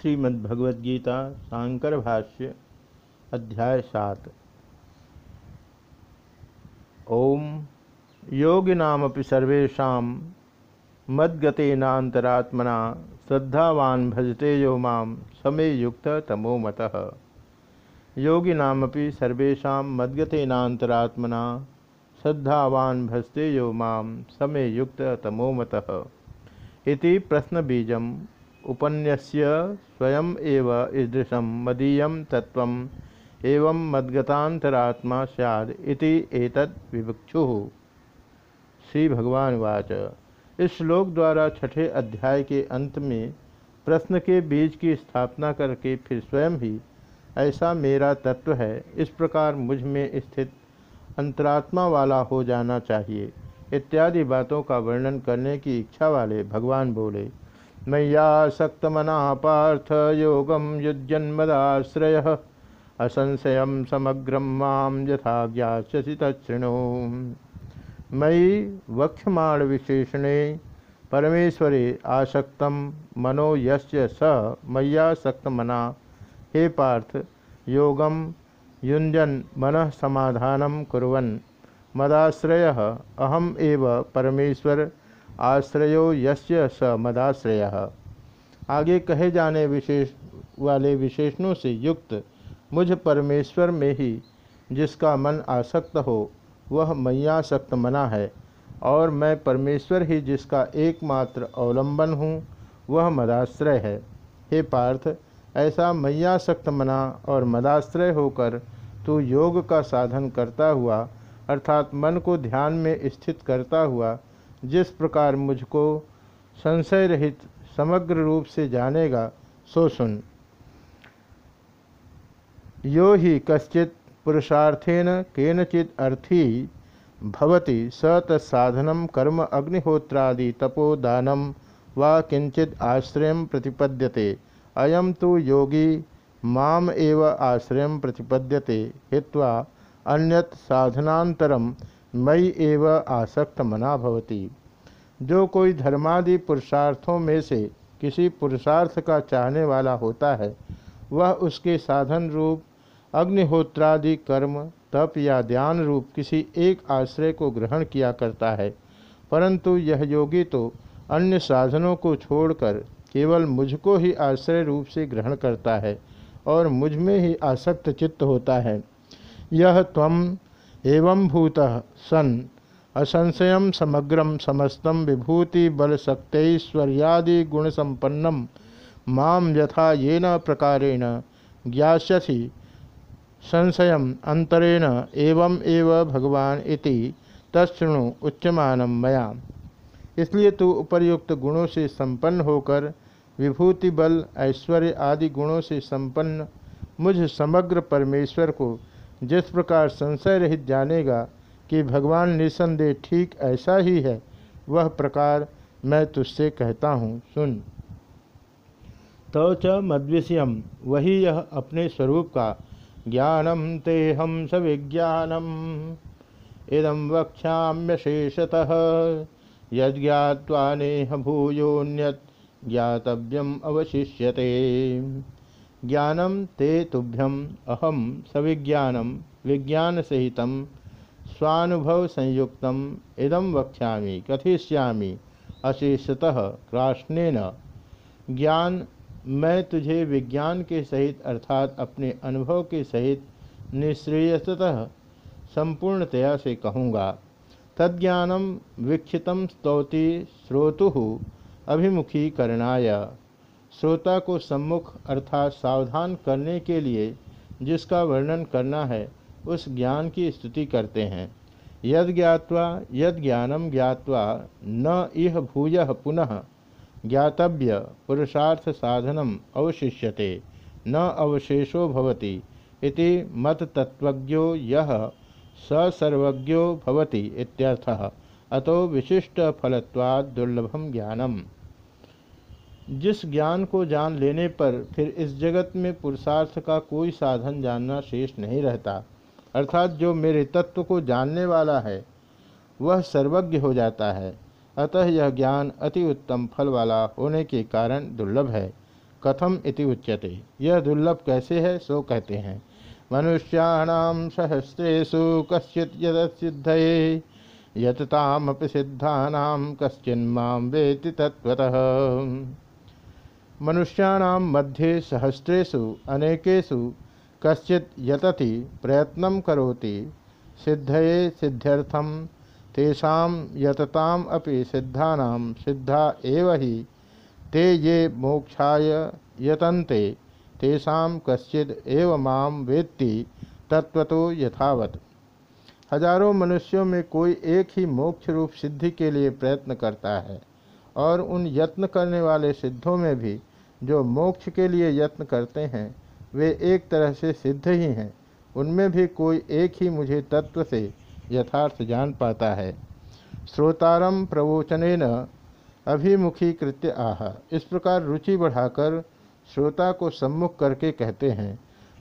श्रीमद्भगवद्गीता शांकर भाष्य अध्याय सात। ओम योगिनामपि सर्वेशा मद्गतेनातरात्मना श्रद्धावान भजते यो माम समय युक्त तमो मतः। योगिनामपि सर्वेशा मद्गतेनातरात्मना श्रद्धावान भजते यो माम समय युक्त तमो मतः। इति प्रश्नबीजम् उपन्यस्य स्वयं एव ईदृशं मदीय तत्व एवं मद्गतांतरात्मा सैद इति एतद् विवक्षु श्री भगवान वाच इस श्लोक द्वारा छठे अध्याय के अंत में प्रश्न के बीज की स्थापना करके फिर स्वयं ही ऐसा मेरा तत्व है, इस प्रकार मुझमें स्थित अंतरात्मा वाला हो जाना चाहिए, इत्यादि बातों का वर्णन करने की इच्छा वाले भगवान बोले। मय्यासक्तमना पार्थ योगम युजन्मदाश्रय असंशय समग्र माम यथा ज्ञासी तृणु मयि वक्षमाण विशेषणे परमेश्वरे आसक्त मनो यस्य स मय्यासक्तमना हे पार्थ योगम युंजन मन समाधान कुरन मदाश्रय, अहम एव परमेश्वर आश्रयो यस्य स मदाश्रय। आगे कहे जाने विशेष वाले विशेषणों से युक्त मुझ परमेश्वर में ही जिसका मन आसक्त हो, वह मैयासक्त मना है। और मैं परमेश्वर ही जिसका एकमात्र अवलंबन हूँ, वह मदाश्रय है। हे पार्थ, ऐसा मैयासक्त मना और मदाश्रय होकर तू योग का साधन करता हुआ, अर्थात मन को ध्यान में स्थित करता हुआ जिस प्रकार मुझको संशय रहित समग्र रूप से जानेगा, सो सुन। यो ही कश्चित पुरुषार्थेन केनचित अर्थी भवति स तत्साधन कर्म अग्निहोत्रादि तपोदानम व किंचित आश्रय प्रतिपद्यते। अयम तो योगी माम एव आश्रय प्रतिपद्यते, हित्वा अन्यत साधनांतरम मई एव आसक्त मना भवती। जो कोई धर्मादि पुरुषार्थों में से किसी पुरुषार्थ का चाहने वाला होता है, वह उसके साधन रूप, अग्निहोत्रादि कर्म, तप या ध्यान रूप किसी एक आश्रय को ग्रहण किया करता है। परंतु यह योगी तो अन्य साधनों को छोड़कर केवल मुझको ही आश्रय रूप से ग्रहण करता है और मुझमें ही आसक्त चित्त होता है। यह तम एवं भूत सन असंशय समग्र समस्त विभूति बलशक्तैश्वर्यादि गुणसंपन्नम माम यथा येन प्रकारेण ज्ञास्यसि संशय अंतरेण एवं एव भगवान इति। तत्णु उच्यमान मया। इसलिए तू उपर्युक्त गुणों से संपन्न होकर विभूति बल ऐश्वर्य आदि गुणों से संपन्न, मुझ समग्र परमेश्वर को जिस प्रकार संशय रहित जानेगा कि भगवान निसंदेह ठीक ऐसा ही है, वह प्रकार मैं तुझसे कहता हूँ, सुन। तो च मद्विषयम, वही यह अपने स्वरूप का, ज्ञानम ते हम सविज्ञानम इदम वक्षाम्यशेषतः यज्ञात्वा नेह भूयोन्यत ज्ञातव्यम अवशिष्यते। ज्ञानम ते तुभ्यम, अहम सविज्ञानम विज्ञान सहित स्वानुभव संयुक्त इदम वक्षा कथिष्यामी अशेषतः क्राष्नेन ज्ञान, मैं तुझे विज्ञान के सहित, अर्थात अपने अनुभव के सहित निश्रेयसतः संपूर्णतया से कहूँगा। तज्ज्ञानम वीक्षित स्तौति श्रोतु अभिमुखीकरणाय श्रोता को सम्मुख, अर्थात सावधान करने के लिए जिसका वर्णन करना है उस ज्ञान की स्तुति करते हैं। यद ज्ञावा यद ज्ञानम ज्ञावा न इह भूय पुनः। ज्ञातव्य, पुरुषार्थ साधनम अवशिष्यते, न अवशेषो भवति। इति मत तत्वज्ञो यह सर्वज्ञो भवति इत्यर्थः। अतो विशिष्ट फलत्वाद दुर्लभम ज्ञानम। जिस ज्ञान को जान लेने पर फिर इस जगत में पुरुषार्थ का कोई साधन जानना शेष नहीं रहता। अर्थात जो मेरे तत्व को जानने वाला है, वह सर्वज्ञ हो जाता है। अतः यह ज्ञान अति उत्तम फल वाला होने के कारण दुर्लभ है। कथम इति उच्यते। यह दुर्लभ कैसे है, सो कहते हैं। मनुष्याणाम सहस्रेशु कश्चित यदसिद्धये यततामपि सिद्धानाम कश्चिन्माम वेति तत्वतः मनुष्याणाम मध्ये सहस्रेशु अनेकेषु कश्चित यतति प्रयत्न करोति, सिद्धये सिद्ध्यर्थम तेषाम यतताम अपि सिद्धानाम सिद्धा एव ही, ते ये मोक्षाय यतन्ते तेषाम कश्चिद एव माम वेत्ति तत्वतो यथावत। हज़ारों मनुष्यों में कोई एक ही मोक्ष रूप सिद्धि के लिए प्रयत्न करता है, और उन यत्न करने वाले सिद्धों में भी जो मोक्ष के लिए यत्न करते हैं वे एक तरह से सिद्ध ही हैं। उनमें भी कोई एक ही मुझे तत्व से यथार्थ जान पाता है। श्रोतारम प्रवोचन अभिमुखी कृत्य आह। इस प्रकार रुचि बढ़ाकर श्रोता को सम्मुख करके कहते हैं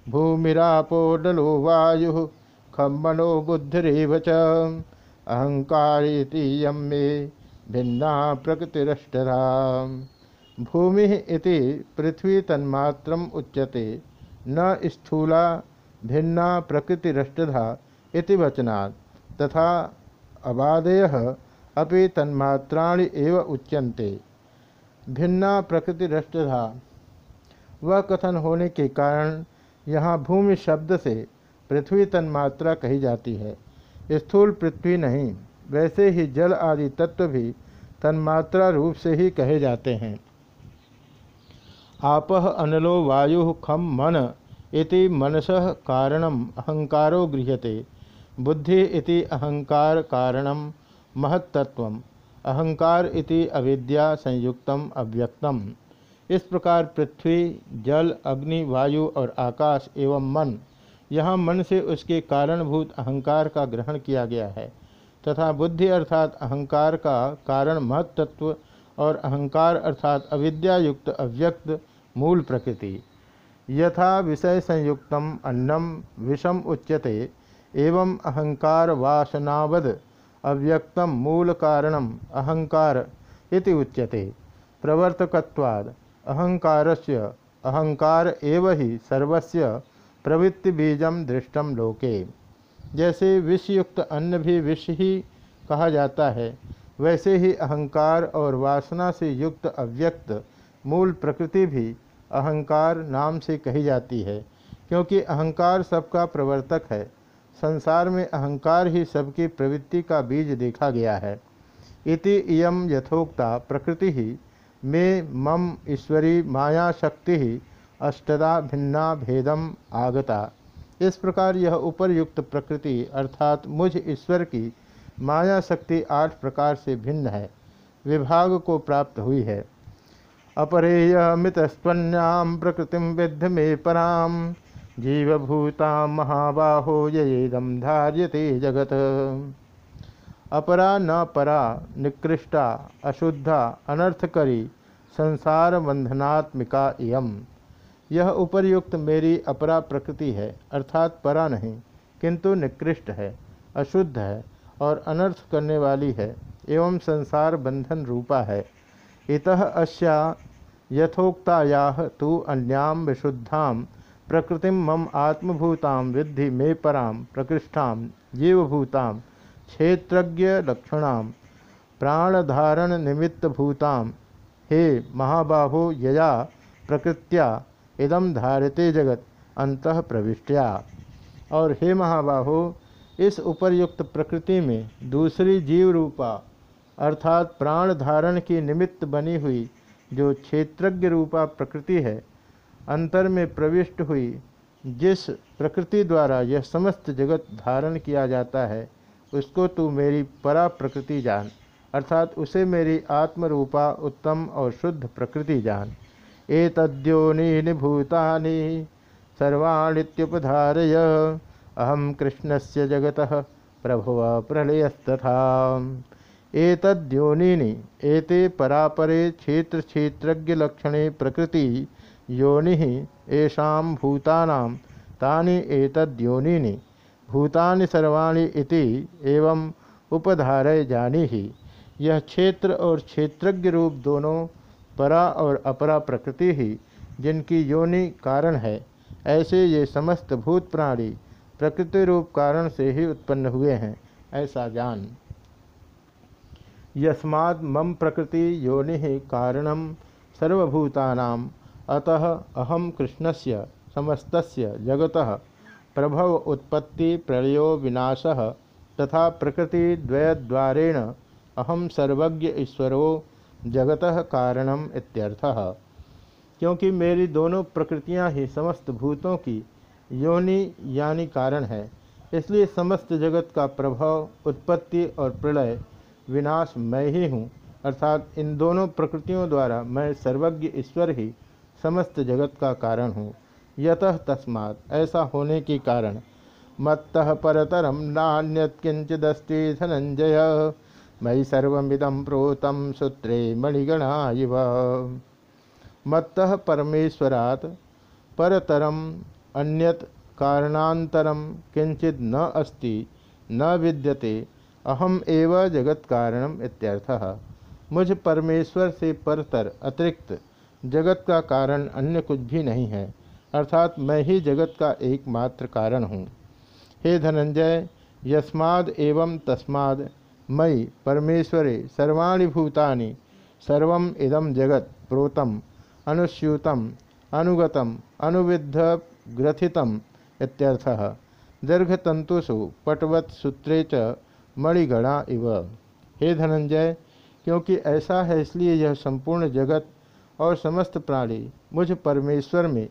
भूमिरापो डलो वायु खम्मनो बुद्धिरेव च। भिन्ना प्रकृतिरष्टरा भूमि इति पृथ्वी तन्मात्रम उच्यते। न स्थूला भिन्ना प्रकृतिरष्टधा इति तथा अबादय अपि तन्मात्राणि एव उच्यन्ते। भिन्ना प्रकृतिरष्टधा। वह कथन होने के कारण यहाँ भूमि शब्द से पृथ्वी तन्मात्रा कही जाती है। स्थूल पृथ्वी नहीं, वैसे ही जल आदि तत्व भी तन्मात्रा रूप से ही कहे जाते हैं। आपह अनलो वायु खम मन इति मनस कारण अहंकारो गृह्यते। बुद्धि इति अहंकार कारणम महत्त्व अहंकार इति अविद्या संयुक्तम अव्यक्तम। इस प्रकार पृथ्वी, जल, अग्नि, वायु और आकाश एवं मन, यहाँ मन से उसके कारणभूत अहंकार का ग्रहण किया गया है, तथा बुद्धि अर्थात अहंकार का कारण महत्त्व और अहंकार अर्थात अविद्या युक्त अव्यक्त मूल प्रकृति। यथा विषय संयुक्त अन्नम विषम उच्यते एवं अहंकार वासनावद अव्यक्तम मूल कारणम अहंकार इति उच्यते। प्रवर्तकवाद अहंकार एव ही सर्वस्य प्रवृत्ति बीजम दृष्टम लोके। जैसे विषयुक्त अन्न भी विष ही कहा जाता है, वैसे ही अहंकार और वासना से युक्त अव्यक्त मूल प्रकृति भी अहंकार नाम से कही जाती है, क्योंकि अहंकार सबका प्रवर्तक है। संसार में अहंकार ही सबकी प्रवृत्ति का बीज देखा गया है। इति इयम यथोक्ता प्रकृति ही, में मम ईश्वरी माया शक्ति ही, अष्टदा भिन्ना भेदम आगता। इस प्रकार यह उपरयुक्त प्रकृति अर्थात मुझ ईश्वर की माया शक्ति आठ प्रकार से भिन्न है, विभाग को प्राप्त हुई है। अपरेय मितस्वन्याम प्रकृति विद्ध मे पराम जीवभूता महाबाहो येदम धार्यते जगत। अपरा न परा, निकृष्टा, अशुद्धा, अनर्थकरी संसार बंधनात्मिका इयम यह उपर्युक्त मेरी अपरा प्रकृति है, अर्थात परा नहीं, किंतु निकृष्ट है, अशुद्ध है और अनर्थ करने वाली है, एवं संसार बंधन रूपा है। इतः अस्या यथोक्ताया तो अन्याम विशुद्धा, प्रकृति मम आत्मभूता विद्धि मे परा, प्रकृष्ठा जीवभूता क्षेत्रज्ञ लक्षण प्राणधारण निमित्तभूता हे महाबाहो यया प्रकृत्या इदम धारते जगत अंत प्रविष्टिया। और हे महाबाहो, इस उपर्युक्त प्रकृति में दूसरी जीव रूपा अर्थात प्राण धारण की निमित्त बनी हुई जो क्षेत्रज्ञ रूपा प्रकृति है, अंतर में प्रविष्ट हुई, जिस प्रकृति द्वारा यह समस्त जगत धारण किया जाता है, उसको तू मेरी परा प्रकृति जान, अर्थात उसे मेरी आत्मरूपा उत्तम और शुद्ध प्रकृति जान। एतद्योनि भूतानि, सर्वाणीत्युपधारय अहम कृष्णस्य जगतः, प्रभुव प्रलयस्तथा। एतद्योनि एते परापरे क्षेत्र क्षेत्रज्ञलक्षणे प्रकृति योनि येषां भूतानां, तानि एतद्योनि भूतानि सर्वाणि इति एवं उपधारय जानी ही यह क्षेत्र और क्षेत्रज्ञ रूप दोनों परा और अपरा प्रकृति ही, जिनकी योनि कारण है, ऐसे ये समस्त भूत प्राणी प्रकृति रूप कारण से ही उत्पन्न हुए हैं, ऐसा जान यस्मात् मम प्रकृति योनि कारण सर्वभूतानाम। अतः अहम कृष्णस्य, समस्तस्य जगतः प्रभव उत्पत्ति, प्रलयो विनाश तथा प्रकृति द्वयद्वारेण अहम सर्वज्ञ ईश्वरो जगत कारणम क्योंकि मेरी दोनों प्रकृतियाँ ही समस्त भूतों की योनि यानी कारण है, इसलिए समस्त जगत का प्रभाव, उत्पत्ति और प्रलय विनाश मैं ही। हूँ अर्थात इन दोनों प्रकृतियों द्वारा मैं सर्वज्ञ ईश्वर ही समस्त जगत का कारण हूँ। यतः तस्मात् ऐसा होने के कारण मत्त परतरम नान्यत किंचिदस्ति धनंजय। मयि सर्विदम प्रोतम सूत्रे मणिगणा इव मत्त परमेश्वरात् परतरम अन्यत कारणांतरम किंचित न अस्ति, न विद्यते अहम एव जगत कारणम इत्यर्थः। मुझ परमेश्वर से परतर अतिरिक्त जगत का कारण अन्य कुछ भी नहीं है। अर्थात मैं ही जगत का एकमात्र कारण हूँ। हे धनंजय, यस्माद एवं तस्माद मयि परमेश्वरे सर्वाणि भूतानि, सर्वम इदम जगत प्रोतम, अनुस्यूतम, अनुगतम, अनुविद्ध ग्रथितम इत्यर्थः। दीर्घतंतुषु पटवत सूत्रे च मणिगणा इव। हे धनंजय, क्योंकि ऐसा है इसलिए यह संपूर्ण जगत और समस्त प्राणी मुझ परमेश्वर में,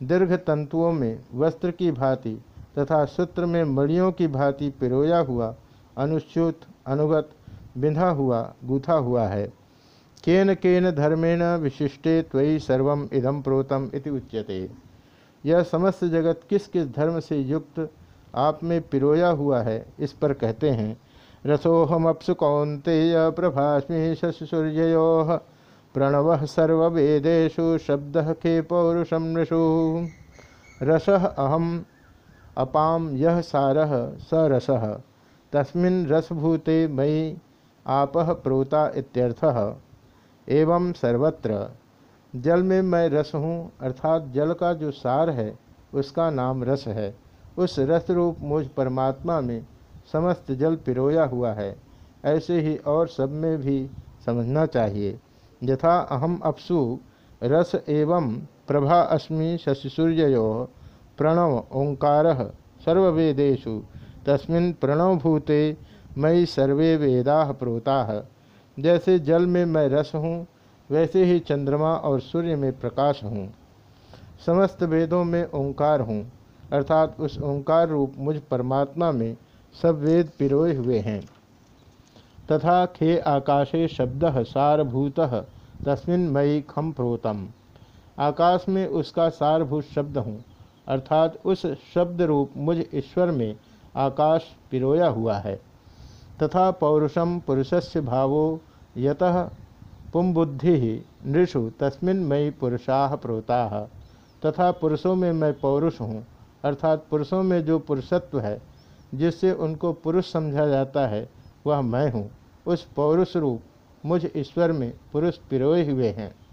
दीर्घ तंतुओं में वस्त्र की भांति तथा सूत्र में मणियों की भांति पिरोया हुआ, अनुच्युत, अनुगत, बिंधा हुआ, गूथा हुआ है। केन केन धर्मेण विशिष्टे त्वयि सर्व इदम प्रोतम इति उच्यते। यह समस्त जगत किस किस धर्म से युक्त आप में पिरोया हुआ है, इस पर कहते हैं रसोहमप्सु कौंतेय प्रभास्मी शशिसूर्यो प्रणव सर्वेदेशु शब्द खे पौरुषम नृषु। रस अहम अपाम यह सारह स रस। तस्मिन् रसभूते मयि आप प्रोता इत्यर्थः। एवं सर्वत्र। जल में मैं रस हूँ, अर्थात जल का जो सार है, उसका नाम रस है। उस रस रूप मुझ परमात्मा में समस्त जल पिरोया हुआ है। ऐसे ही और सब में भी समझना चाहिए। यथा अहम अपसु रस एवं प्रभा अस्मि शशिसूर्यो प्रणव ओंकार सर्वेदेशु तस्मिन् प्रणवभूते मई सर्वे वेदा प्रोता। जैसे जल में मैं रस हूँ, वैसे ही चंद्रमा और सूर्य में प्रकाश हूँ। समस्त वेदों में ओंकार हूँ, अर्थात उस ओंकार रूप मुझ परमात्मा में सब वेद पिरोए हुए हैं। तथा खे आकाशे शब्द सारभूत, तस्मिन मयि खम प्रोतम। आकाश में उसका सारभूत शब्द हूँ, अर्थात उस शब्द रूप मुझ ईश्वर में आकाश पिरोया हुआ है। तथा पौरुषम पुरुषस्य भावो यतः पुमबुद्धि नृषु, तस्मिन मयि पुरुषा प्रोता। तथा पुरुषों में मैं पौरुष हूँ, अर्थात पुरुषों में जो पुरुषत्व है जिससे उनको पुरुष समझा जाता है, वह मैं हूँ। उस पौरुष रूप मुझ ईश्वर में पुरुष पिरोए हुए हैं।